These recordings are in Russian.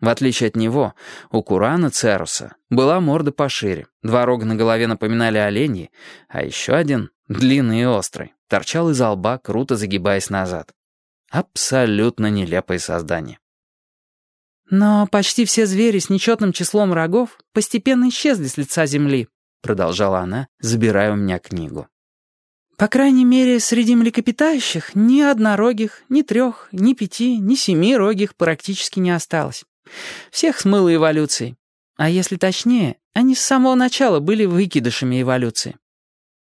В отличие от него, у Курана Церуса была морда пошире, два рога на голове напоминали оленьи, а еще один, длинный и острый, торчал из лба, круто загибаясь назад. Абсолютно нелепое создание. «Но почти все звери с нечетным числом рогов постепенно исчезли с лица земли», продолжала она, забирая у меня книгу. «По крайней мере, среди млекопитающих ни однорогих, ни трех, ни пяти, ни семи рогих практически не осталось. Всех смыло эволюцией. А если точнее, они с самого начала были выкидышами эволюции.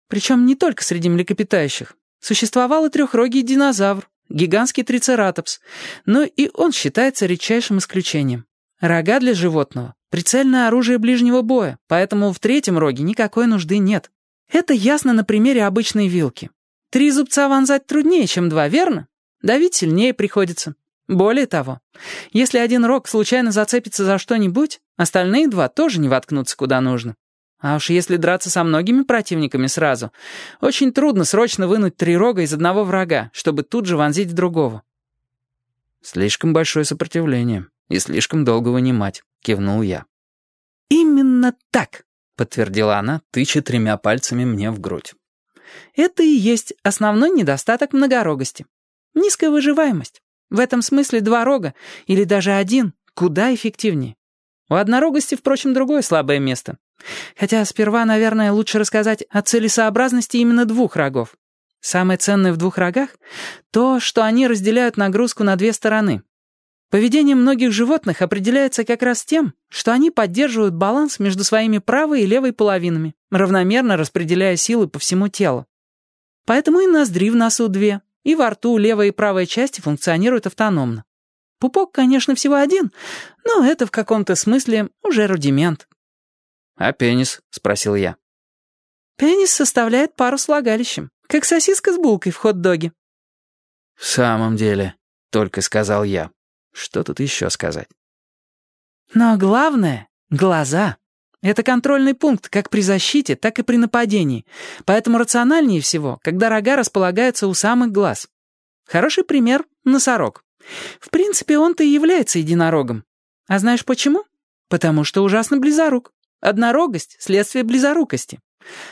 Причем не только среди млекопитающих. Существовал и трехрогий динозавр, гигантский трицератопс, но и он считается редчайшим исключением. Рога для животного — прицельное оружие ближнего боя, поэтому в третьем роге никакой нужды нет. Это ясно на примере обычной вилки. Три зубца вонзать труднее, чем два, верно? Давить сильнее приходится. Более того, если один рог случайно зацепится за что-нибудь, остальные два тоже не воткнутся куда нужно. А уж если драться со многими противниками сразу, очень трудно срочно вынуть три рога из одного врага, чтобы тут же вонзить в другого. «Слишком большое сопротивление и слишком долго вынимать», — кивнул я. «Именно так», — подтвердила она, тыча тремя пальцами мне в грудь. «Это и есть основной недостаток многорогости. Низкая выживаемость. В этом смысле два рога, или даже один, куда эффективнее. У однорогости, впрочем, другое слабое место. Хотя сперва, наверное, лучше рассказать о целесообразности именно двух рогов. Самое ценное в двух рогах — то, что они разделяют нагрузку на две стороны. Поведение многих животных определяется как раз тем, что они поддерживают баланс между своими правой и левой половинами, равномерно распределяя силы по всему телу. Поэтому и ноздри в носу две, и во рту левая и правая части функционируют автономно. Пупок, конечно, всего один, но это в каком-то смысле уже рудимент. «А пенис?» — спросил я. «Пенис составляет пару с влагалищем, как сосиска с булкой в хот-доге». «В самом деле», — только сказал я. Что тут еще сказать? «Но главное — глаза». Это контрольный пункт как при защите, так и при нападении, поэтому рациональнее всего, когда рога располагаются у самых глаз. Хороший пример — носорог. В принципе, он-то и является единорогом. А знаешь почему? Потому что ужасно близорук. Однорогость — следствие близорукости.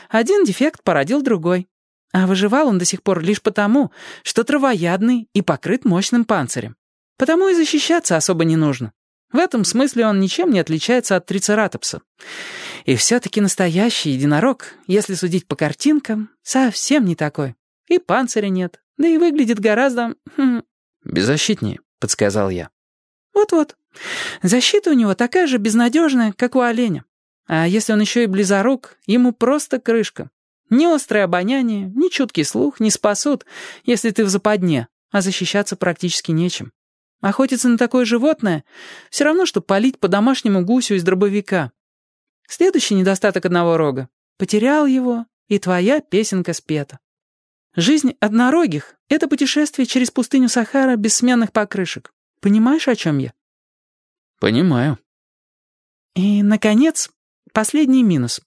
Один дефект породил другой. А выживал он до сих пор лишь потому, что травоядный и покрыт мощным панцирем. Потому и защищаться особо не нужно. В этом смысле он ничем не отличается от трицератопса. И все-таки настоящий единорог, если судить по картинкам, совсем не такой. И панциря нет, да и выглядит гораздо... Хм... «Беззащитнее», — подсказал я. «Вот-вот. Защита у него такая же безнадежная, как у оленя. А если он еще и близорук, ему просто крышка. Ни острое обоняние, ни чуткий слух не спасут, если ты в западне, а защищаться практически нечем. Охотиться на такое животное — все равно, что палить по домашнему гусю из дробовика. Следующий недостаток одного рога — потерял его, и твоя песенка спета. Жизнь однорогих — это путешествие через пустыню Сахара без сменных покрышек. Понимаешь, о чем я? Понимаю. И, наконец, последний минус.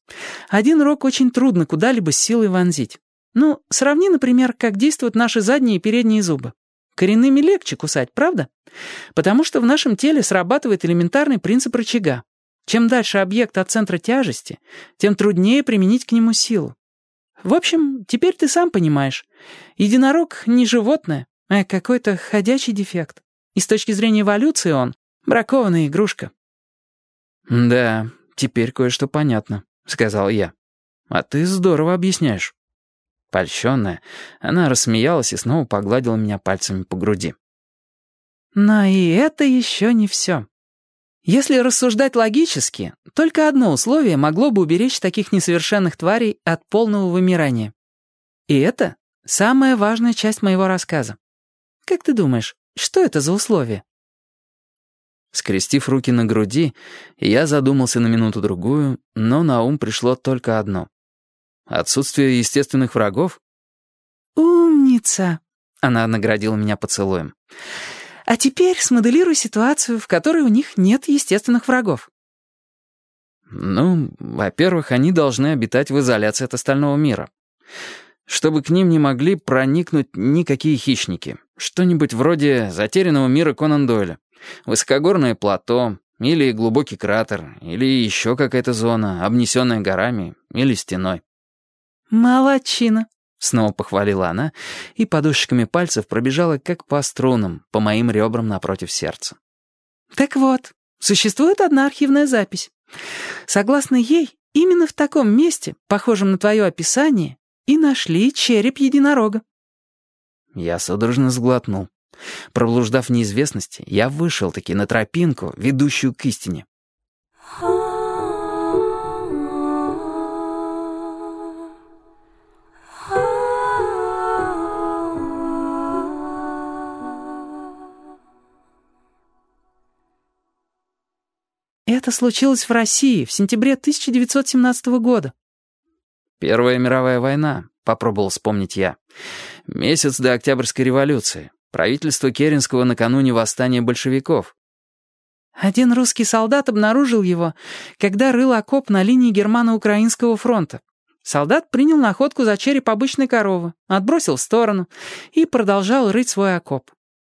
Один рог очень трудно куда-либо силой вонзить. Ну, сравни, например, как действуют наши задние и передние зубы. Коренными легче кусать, правда? Потому что в нашем теле срабатывает элементарный принцип рычага. Чем дальше объект от центра тяжести, тем труднее применить к нему силу. В общем, теперь ты сам понимаешь. Единорог не животное, а какой-то ходячий дефект. И с точки зрения эволюции он — бракованная игрушка. «Да, теперь кое-что понятно», — сказал я. «А ты здорово объясняешь». Польщенная, она рассмеялась и снова погладила меня пальцами по груди. Но и это еще не все. Если рассуждать логически, только одно условие могло бы уберечь таких несовершенных тварей от полного вымирания. И это самая важная часть моего рассказа. Как ты думаешь, что это за условие? Скрестив руки на груди, я задумался на минуту-другую, но на ум пришло только одно. Отсутствие естественных врагов? «Умница!» — она наградила меня поцелуем. «А теперь смоделируй ситуацию, в которой у них нет естественных врагов». «Ну, во-первых, они должны обитать в изоляции от остального мира. Чтобы к ним не могли проникнуть никакие хищники. Что-нибудь вроде затерянного мира Конан Дойля. Высокогорное плато, Или глубокий кратер, или еще какая-то зона, обнесенная горами или стеной. «Молодчина», — снова похвалила она, и подушечками пальцев пробежала как по струнам, по моим ребрам напротив сердца. «Так вот, существует одна архивная запись. Согласно ей, именно в таком месте, похожем на твое описание, и нашли череп единорога». Я судорожно сглотнул. Проблуждав в неизвестности, я вышел-таки на тропинку, ведущую к истине. Это случилось в России в сентябре 1917 года. «Первая мировая война», — попробовал вспомнить я. «Месяц до Октябрьской революции. Правительство Керенского накануне восстания большевиков». Один русский солдат обнаружил его, когда рыл окоп на линии Германо-Украинского фронта. Солдат принял находку за череп обычной коровы, отбросил в сторону и продолжал рыть свой окоп.